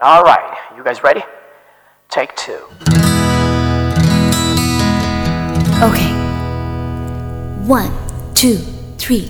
All right, you guys ready? Take two. Okay. One, two, three.